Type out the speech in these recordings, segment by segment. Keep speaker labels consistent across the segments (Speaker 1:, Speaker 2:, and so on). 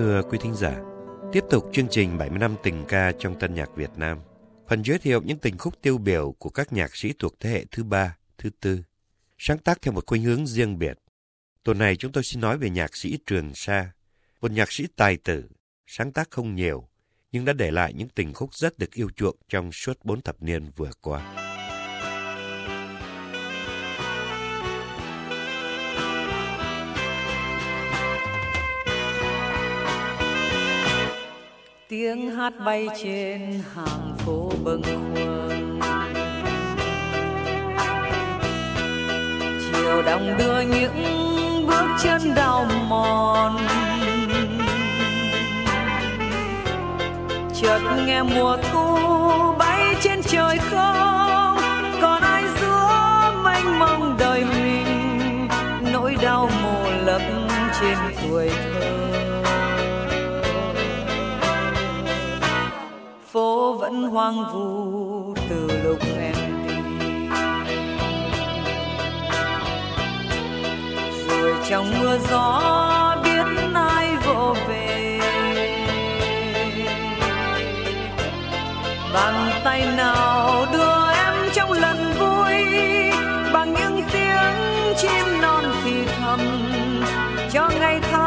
Speaker 1: Thưa quý thính giả, tiếp tục chương trình 70 năm tình ca trong tân nhạc Việt Nam. Phần giới thiệu những tình khúc tiêu biểu của các nhạc sĩ thuộc thế hệ thứ ba, thứ tư, sáng tác theo một khuynh hướng riêng biệt. Tuần này chúng tôi xin nói về nhạc sĩ Trường Sa, một nhạc sĩ tài tử, sáng tác không nhiều, nhưng đã để lại những tình khúc rất được yêu chuộng trong suốt bốn thập niên vừa qua.
Speaker 2: Tiếng hát bay trên hàng phố bâng khuâng. Chiều đông đưa những bước chân đau mòn. Chợt nghe mùa thu bay trên trời không, còn ai giữa mênh mông đời mình. Nỗi đau mồ lấp trên tuổi thơ phố vẫn hoang vu từ lúc em đi. Rồi trong mưa gió biết ai vỗ về. Bàn tay nào đưa em trong lần vui, bằng những tiếng chim non thì thầm cho ngày tháng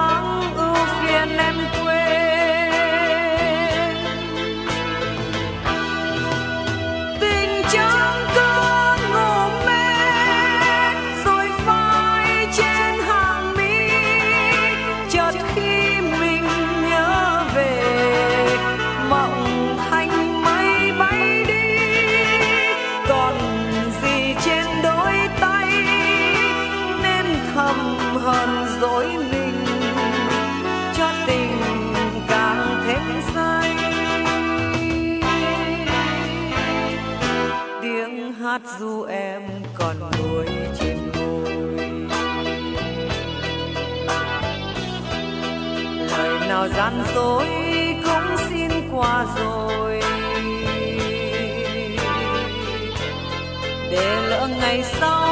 Speaker 2: nào gian dối cũng xin qua rồi. Để lỡ ngày sau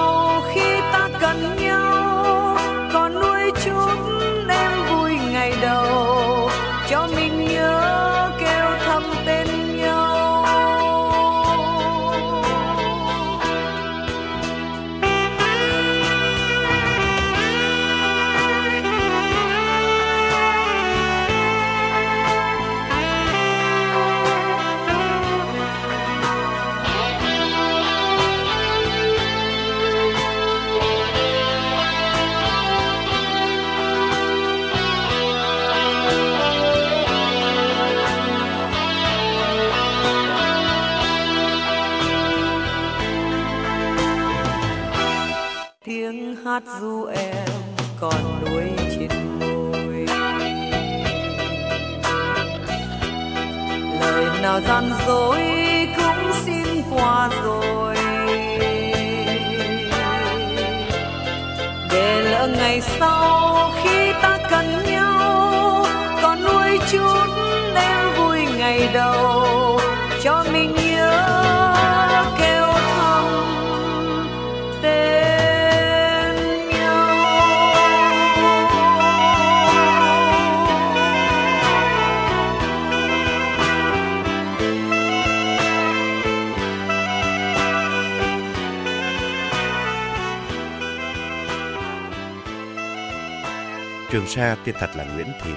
Speaker 1: Trường Sa tên thật là Nguyễn Thìn,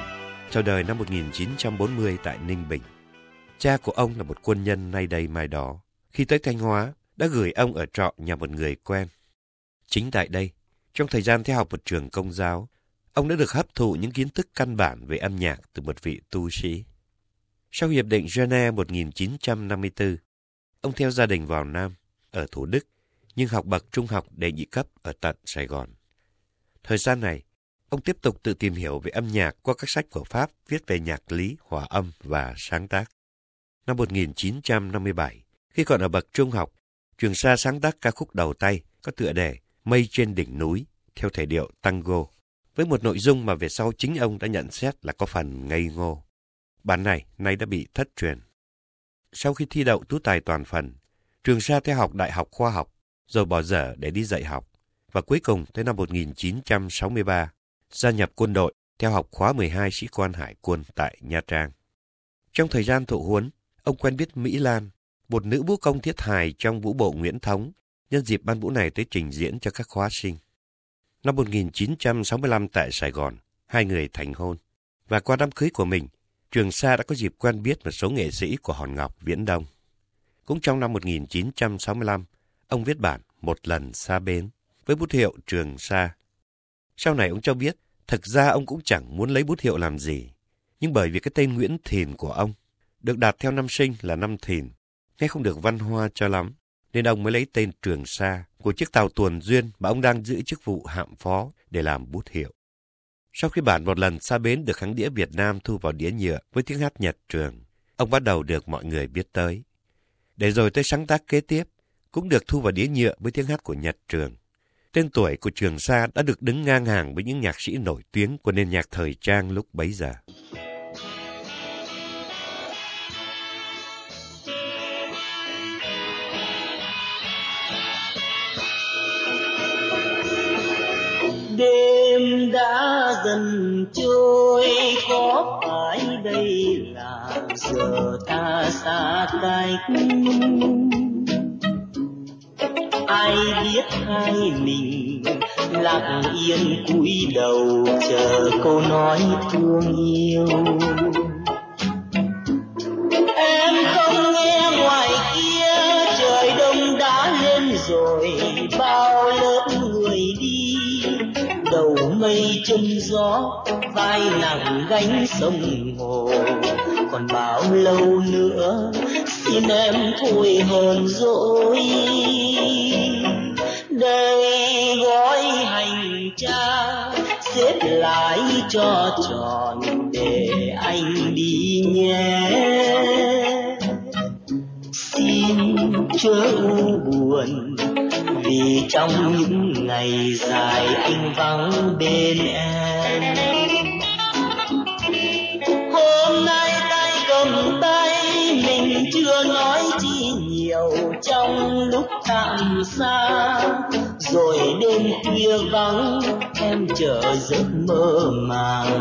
Speaker 1: chào đời năm 1940 tại Ninh Bình. Cha của ông là một quân nhân nay đây mai đó. Khi tới Thanh Hóa, đã gửi ông ở trọ nhà một người quen. Chính tại đây, trong thời gian theo học một trường công giáo, ông đã được hấp thụ những kiến thức căn bản về âm nhạc từ một vị tu sĩ. Sau Hiệp định Geneva 1954, ông theo gia đình vào Nam, ở Thủ Đức, nhưng học bậc trung học đệ nhị cấp ở tận Sài Gòn. Thời gian này, ông tiếp tục tự tìm hiểu về âm nhạc qua các sách của Pháp viết về nhạc lý, hòa âm và sáng tác. Năm 1957, khi còn ở bậc trung học, Trường Sa sáng tác ca khúc đầu tay có tựa đề Mây trên đỉnh núi theo thể điệu tango, với một nội dung mà về sau chính ông đã nhận xét là có phần ngây ngô. Bản này nay đã bị thất truyền. Sau khi thi đậu tú tài toàn phần, Trường Sa theo học Đại học Khoa học, rồi bỏ dở để đi dạy học, và cuối cùng tới năm 1963, gia nhập quân đội theo học khóa 12 sĩ quan hải quân tại Nha Trang. Trong thời gian thụ huấn, ông quen biết Mỹ Lan, một nữ vũ công thiết hài trong vũ bộ Nguyễn Thống, nhân dịp ban vũ này tới trình diễn cho các khóa sinh. Năm 1965 tại Sài Gòn, hai người thành hôn. Và qua đám cưới của mình, Trường Sa đã có dịp quen biết một số nghệ sĩ của Hòn Ngọc Viễn Đông. Cũng trong năm 1965, ông viết bản Một lần xa bến với bút hiệu Trường Sa. Sau này ông cho biết, thực ra ông cũng chẳng muốn lấy bút hiệu làm gì. Nhưng bởi vì cái tên Nguyễn Thìn của ông được đặt theo năm sinh là năm Thìn, nghe không được văn hoa cho lắm, nên ông mới lấy tên Trường Sa của chiếc tàu tuần duyên mà ông đang giữ chức vụ hạm phó để làm bút hiệu. Sau khi bản một lần xa bến được kháng đĩa Việt Nam thu vào đĩa nhựa với tiếng hát Nhật Trường, ông bắt đầu được mọi người biết tới. Để rồi tới sáng tác kế tiếp, cũng được thu vào đĩa nhựa với tiếng hát của Nhật Trường. Tên tuổi của Trường Sa đã được đứng ngang hàng với những nhạc sĩ nổi tiếng của nền nhạc thời trang lúc bấy giờ.
Speaker 3: đêm đã dần trôi, có phải đây là giờ ta xa cách ai biết hai mình lặng yên cúi đầu chờ câu nói thương yêu. Em không nghe ngoài kia, trời đông đã lên rồi, bao lớp người đi. Đầu mây chân gió, vai nặng gánh sông hồ vọng lâu nữa, xin em thôi hờn dỗi. Đây gói hành trang xếp lại cho tròn để anh đi nhé. Xin chớ u buồn, vì trong những ngày dài anh vắng bên em. Nói chi nhiều trong lúc tạm xa. Rồi đêm khuya vắng, em chờ giấc mơ màng.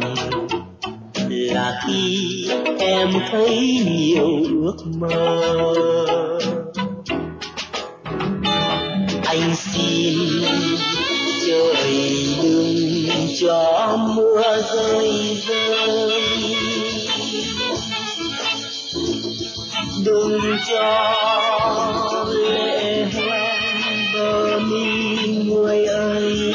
Speaker 3: Là khi em thấy nhiều ước mơ. Anh xin trời đừng cho mưa rơi rơi. Đừng cho lệ hoen bờ mi người ơi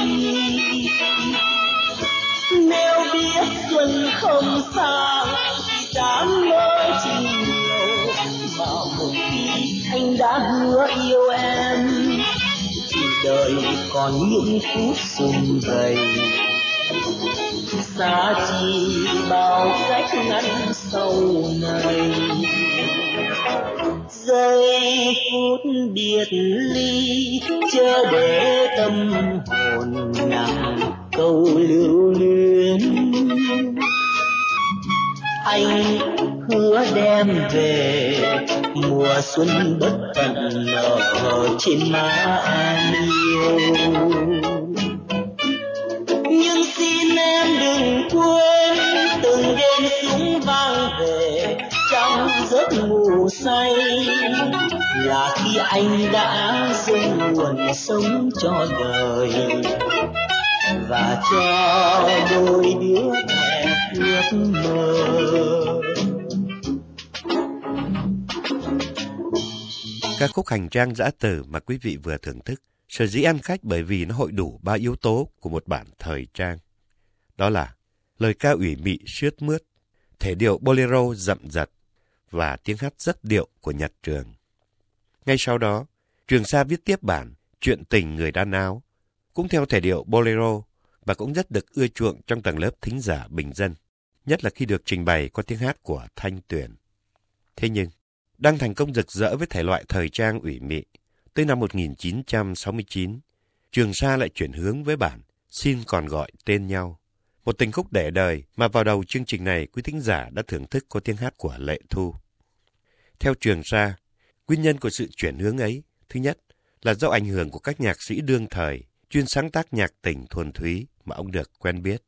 Speaker 3: nếu biết xuân không xa thì dám mơ tình yêu bảo một khi anh đã hứa yêu em thì đời còn những phút sum vầy xa chi bao cách ngăn sau này giây phút biệt ly, chờ để tâm hồn nặng câu lưu luyến. Anh hứa đem về mùa xuân bất tận nở trên má anh yêu. Nhưng xin em đừng quên, từng đêm súng vang về, trong giấc ngủ say. Là khi anh đã dâng nguồn sống cho đời. Và cho đôi đứa trẻ ước mơ.
Speaker 1: Ca khúc hành trang dã từ mà quý vị vừa thưởng thức sở dĩ ăn khách bởi vì nó hội đủ ba yếu tố của một bản thời trang. Đó là lời ca ủy mị sướt mướt, thể điệu bolero dậm dặt và tiếng hát rất điệu của Nhật Trường. Ngay sau đó, Trường Sa viết tiếp bản Chuyện tình người đan áo, cũng theo thể điệu bolero và cũng rất được ưa chuộng trong tầng lớp thính giả bình dân, nhất là khi được trình bày qua tiếng hát của Thanh Tuyền. Thế nhưng, đang thành công rực rỡ với thể loại thời trang ủy mị, tới năm 1969, Trường Sa lại chuyển hướng với bản Xin còn gọi tên nhau. Một tình khúc để đời mà vào đầu chương trình này quý thính giả đã thưởng thức có tiếng hát của Lệ Thu. Theo Trường Sa, nguyên nhân của sự chuyển hướng ấy, thứ nhất là do ảnh hưởng của các nhạc sĩ đương thời chuyên sáng tác nhạc tình thuần thúy mà ông được quen biết.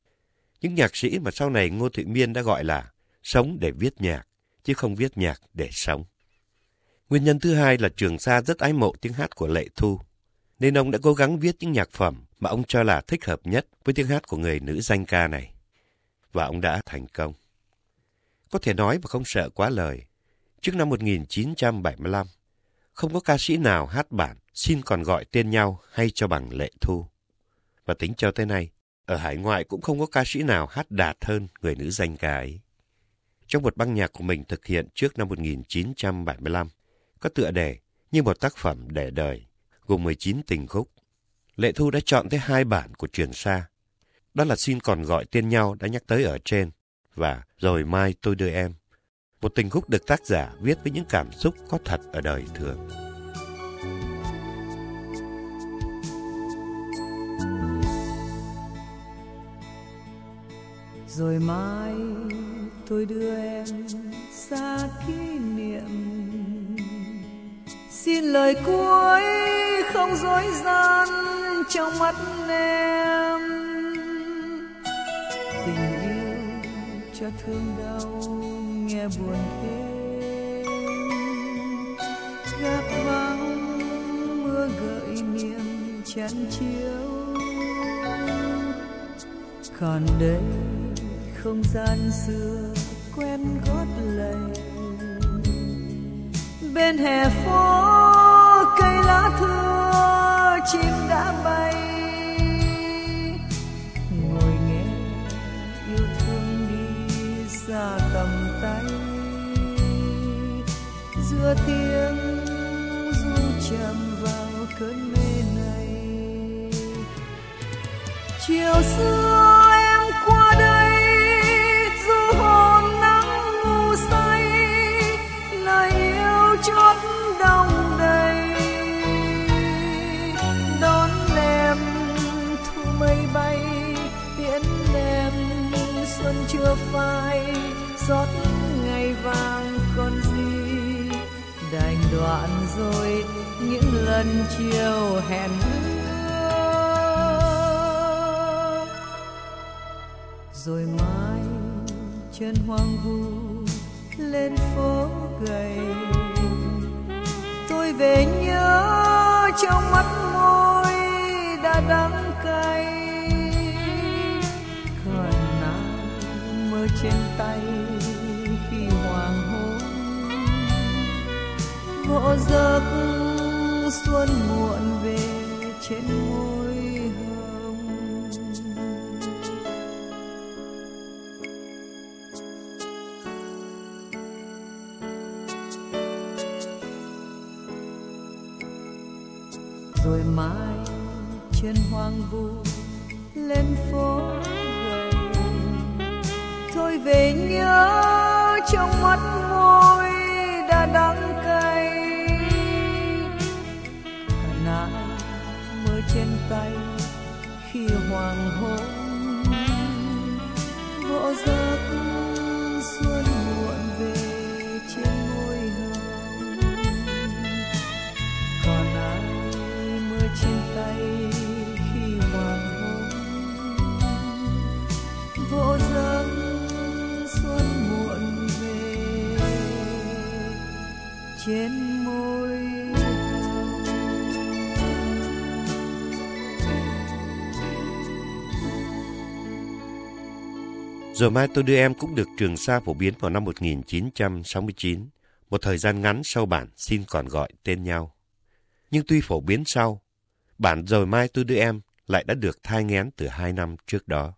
Speaker 1: Những nhạc sĩ mà sau này Ngô thụy Miên đã gọi là sống để viết nhạc, chứ không viết nhạc để sống. Nguyên nhân thứ hai là Trường Sa rất ái mộ tiếng hát của Lệ Thu, nên ông đã cố gắng viết những nhạc phẩm mà ông cho là thích hợp nhất với tiếng hát của người nữ danh ca này. Và ông đã thành công. Có thể nói mà không sợ quá lời. Trước năm 1975, không có ca sĩ nào hát bản xin còn gọi tên nhau hay cho bằng Lệ Thu. Và tính cho tới nay, ở hải ngoại cũng không có ca sĩ nào hát đạt hơn người nữ danh ca ấy. Trong một băng nhạc của mình thực hiện trước năm 1975, có tựa đề như một tác phẩm để đời, gồm 19 tình khúc. Lệ Thu đã chọn tới hai bản của Trường Sa. Đó là Xin còn gọi tên nhau đã nhắc tới ở trên và Rồi mai tôi đưa em. Một tình khúc được tác giả viết với những cảm xúc có thật ở đời thường.
Speaker 2: Rồi mai tôi đưa em, xa kỷ niệm xin lời cuối, không dối gian trong mắt em. Tình yêu cho thương đau nghe buồn thêm. Gác vắng mưa gợi niềm chán chiếu. Còn đây không gian xưa quen gót lầy. Bên hè phố lá thưa chim đã bay. Ngồi nghe yêu thương đi xa tầm tay. Giữa tiếng du chạm vào cơn mê này. Chiều xưa chưa phai xót ngày vàng còn gì. Đành đoạn rồi những lần chiều hẹn ước rồi mai chân hoang vu lên phố gầy. Tôi về nhớ trong mắt môi đã đắng trên tay khi hoàng hôn. Ngộ giấc xuân muộn về trên môi hồng. Rồi mai trên hoang vu lên phố rồi về nhớ trong mắt môi đã đắng cay. Cả nắng mơ trên tay khi hoàng hôn vỗ giấc trên môi
Speaker 1: Rồi mai tôi đưa em cũng được Trường Sa phổ biến vào năm 1969, một thời gian ngắn sau bản xin còn gọi tên nhau. Nhưng tuy phổ biến sau, bản Rồi mai tôi đưa em lại đã được thai nghén từ hai năm trước đó.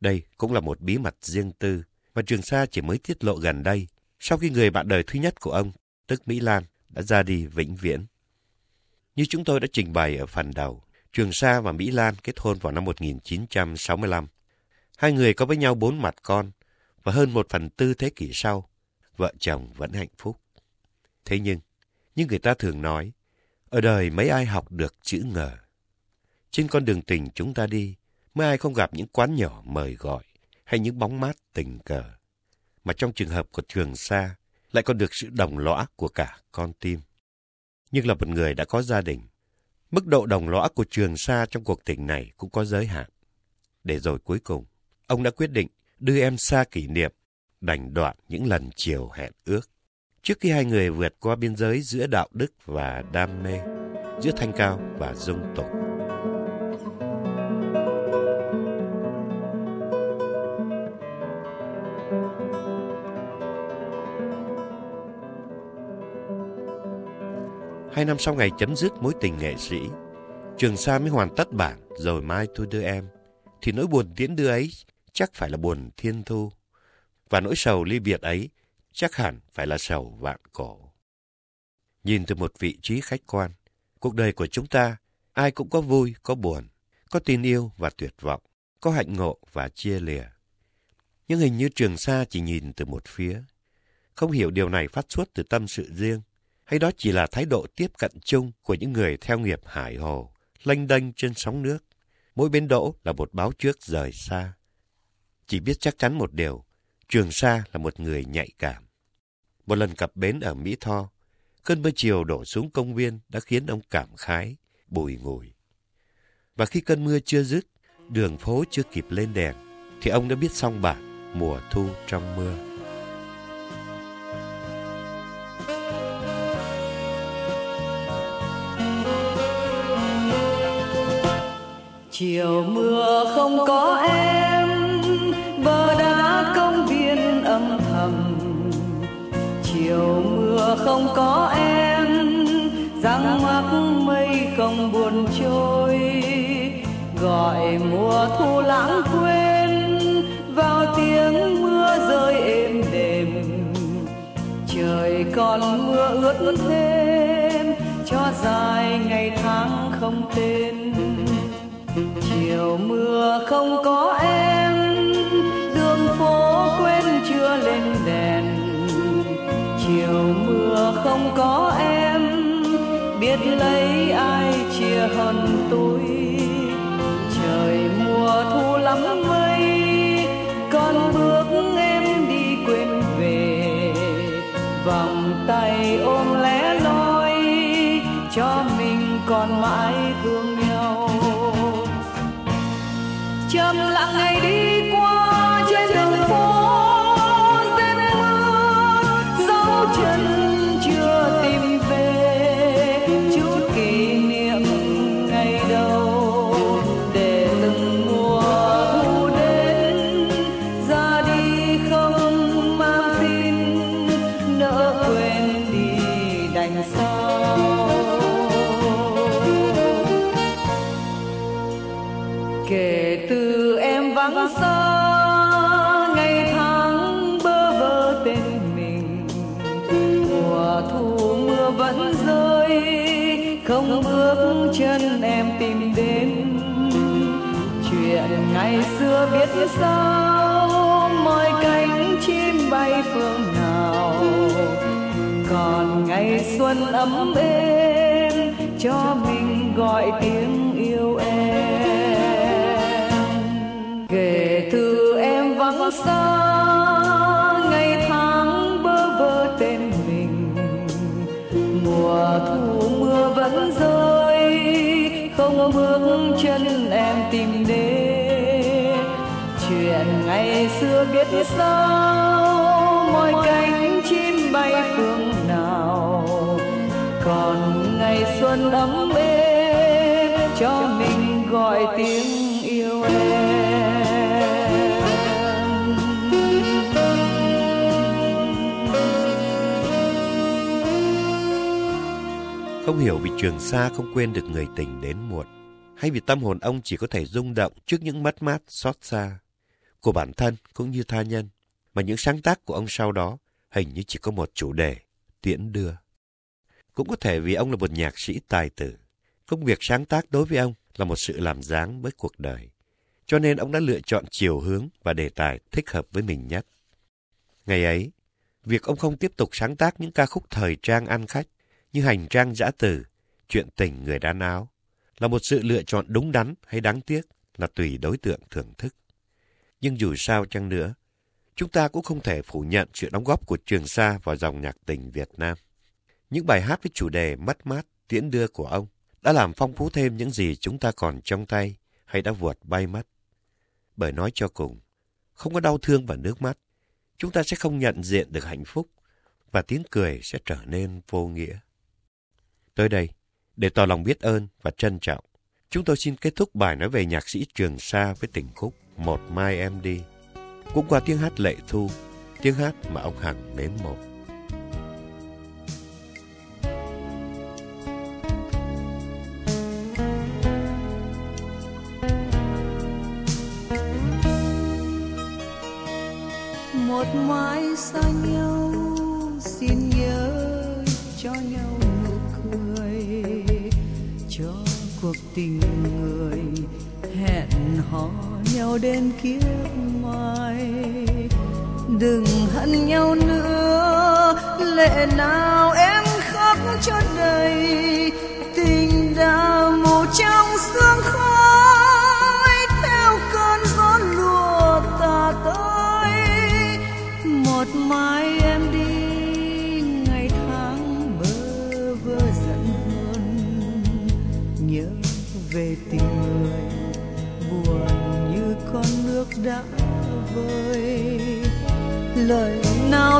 Speaker 1: Đây cũng là một bí mật riêng tư mà Trường Sa chỉ mới tiết lộ gần đây sau khi người bạn đời thứ nhất của ông, tức Mỹ Lan, đã ra đi vĩnh viễn. Như chúng tôi đã trình bày ở phần đầu, Trường Sa và Mỹ Lan kết hôn vào năm 1965. Hai người có với nhau bốn mặt con và hơn một phần tư thế kỷ sau, vợ chồng vẫn hạnh phúc. Thế nhưng, như người ta thường nói, ở đời mấy ai học được chữ ngờ. Trên con đường tình chúng ta đi, mấy ai không gặp những quán nhỏ mời gọi hay những bóng mát tình cờ. Mà trong trường hợp của Trường Sa lại còn được sự đồng lõa của cả con tim. Nhưng là một người đã có gia đình, mức độ đồng lõa của Trường Sa trong cuộc tình này cũng có giới hạn. Để rồi cuối cùng, ông đã quyết định đưa em xa kỷ niệm, đành đoạn những lần chiều hẹn ước. Trước khi hai người vượt qua biên giới giữa đạo đức và đam mê, giữa thanh cao và dung tục. Hai năm sau ngày chấm dứt mối tình nghệ sĩ, Trường Sa mới hoàn tất bản rồi mai tôi đưa em. Thì nỗi buồn tiễn đưa ấy chắc phải là buồn thiên thu. Và nỗi sầu ly biệt ấy chắc hẳn phải là sầu vạn cổ. Nhìn từ một vị trí khách quan, cuộc đời của chúng ta ai cũng có vui, có buồn, có tin yêu và tuyệt vọng, có hạnh ngộ và chia lìa. Nhưng hình như Trường Sa chỉ nhìn từ một phía. Không hiểu điều này phát xuất từ tâm sự riêng, hay đó chỉ là thái độ tiếp cận chung của những người theo nghiệp hải hồ, lênh đênh trên sóng nước. Mỗi bên đỗ là một báo trước rời xa. Chỉ biết chắc chắn một điều, Trường Sa là một người nhạy cảm. Một lần cập bến ở Mỹ Tho, cơn mưa chiều đổ xuống công viên đã khiến ông cảm khái, bùi ngùi. Và khi cơn mưa chưa dứt, đường phố chưa kịp lên đèn, thì ông đã biết xong bản mùa thu trong mưa.
Speaker 2: Chiều mưa không có em, bờ đá công viên âm thầm. Chiều mưa không có em, răng mắc mây không buồn trôi. Gọi mùa thu lãng quên, vào tiếng mưa rơi êm đềm. Trời còn mưa ướt thêm, cho dài ngày tháng không tên không có biết sao mọi cánh chim bay phương nào. Còn ngày xuân ấm êm cho mình gọi tiếng yêu em. Kể từ em vắng xa, ngày tháng bơ vơ tên mình. Mùa thu mưa vẫn rơi, không bước chân em tìm đến ngày xưa biết sao mọi cánh chim bay phương nào còn ngày xuân ấm êm cho mình gọi tiếng yêu em.
Speaker 1: Không hiểu vì Trường xa không quên được người tình đến muộn, hay vì tâm hồn ông chỉ có thể rung động trước những mất mát xót xa của bản thân cũng như tha nhân, mà những sáng tác của ông sau đó hình như chỉ có một chủ đề, tiễn đưa. Cũng có thể vì ông là một nhạc sĩ tài tử, công việc sáng tác đối với ông là một sự làm dáng với cuộc đời, cho nên ông đã lựa chọn chiều hướng và đề tài thích hợp với mình nhất. Ngày ấy, việc ông không tiếp tục sáng tác những ca khúc thời trang ăn khách như hành trang giã từ, chuyện tình người đan áo, là một sự lựa chọn đúng đắn hay đáng tiếc là tùy đối tượng thưởng thức. Nhưng dù sao chăng nữa, chúng ta cũng không thể phủ nhận sự đóng góp của Trường Sa vào dòng nhạc tình Việt Nam. Những bài hát với chủ đề mất mát, tiễn đưa của ông đã làm phong phú thêm những gì chúng ta còn trong tay hay đã vượt bay mất. Bởi nói cho cùng, không có đau thương và nước mắt, chúng ta sẽ không nhận diện được hạnh phúc và tiếng cười sẽ trở nên vô nghĩa. Tới đây, để tỏ lòng biết ơn và trân trọng, chúng tôi xin kết thúc bài nói về nhạc sĩ Trường Sa với tình khúc một Mai Em Đi, cũng qua tiếng hát lệ thu, tiếng hát mà ông Hằng mến mộ.
Speaker 2: một mái xa nhau xin nhớ cho nhau nụ cười cho cuộc tình người hẹn hò nhau đến kiếp mai đừng hận nhau nữa lệ nào em khóc cho đầy. Tình đã mù trong sương khói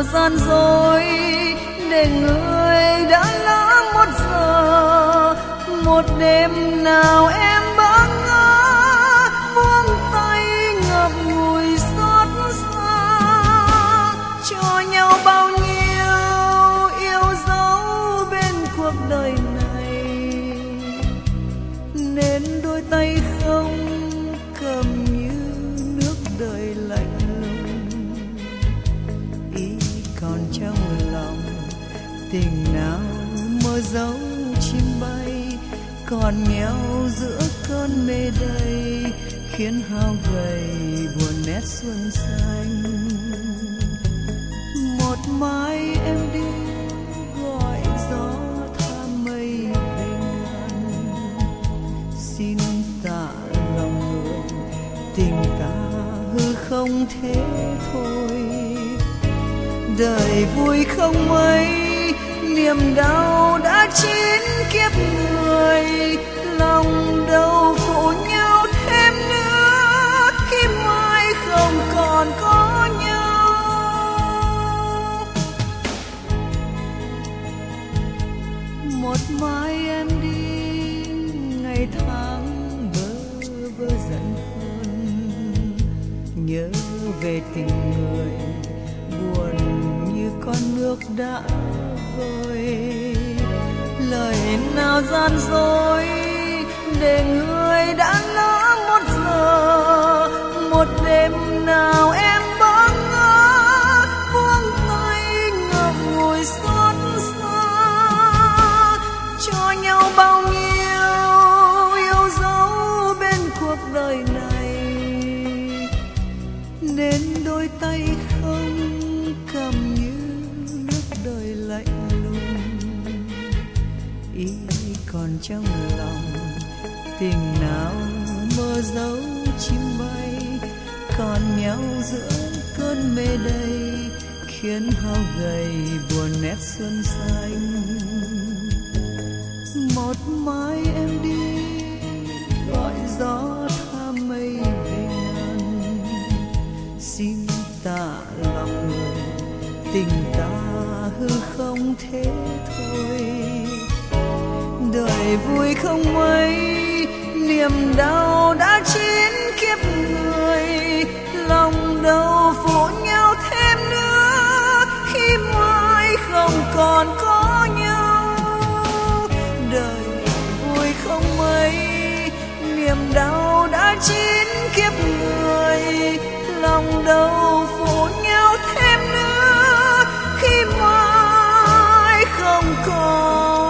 Speaker 2: nào gian dối để người đã lỡ một giờ một đêm nào em xanh một mai em đi, gọi gió tha mây về ngàn xin tạ lòng người, tình ta hư không thế thôi. Đời vui không mấy, niềm đau đã chín kiếp người. Mai em đi, ngày tháng bơ vơ giận hơn nhớ về tình người buồn như con nước đã vơi lời nào gian dối để người đã lỡ một giờ, một đêm nào em trong lòng. Tình nào mơ dấu chim bay, còn nhau giữa cơn mê đầy khiến hao gầy buồn nét xuân xanh. Một mai em đi, gọi gió tha mây về ngàn. Xin tạ lòng người, tình ta hư không thế đời vui không mấy. Niềm đau đã chín kiếp người, lòng đau phụ nhau thêm nữa. Khi mai không còn có nhau, đời vui không mấy. Niềm đau đã chín kiếp người, lòng đau phụ nhau thêm nữa. Khi mai không còn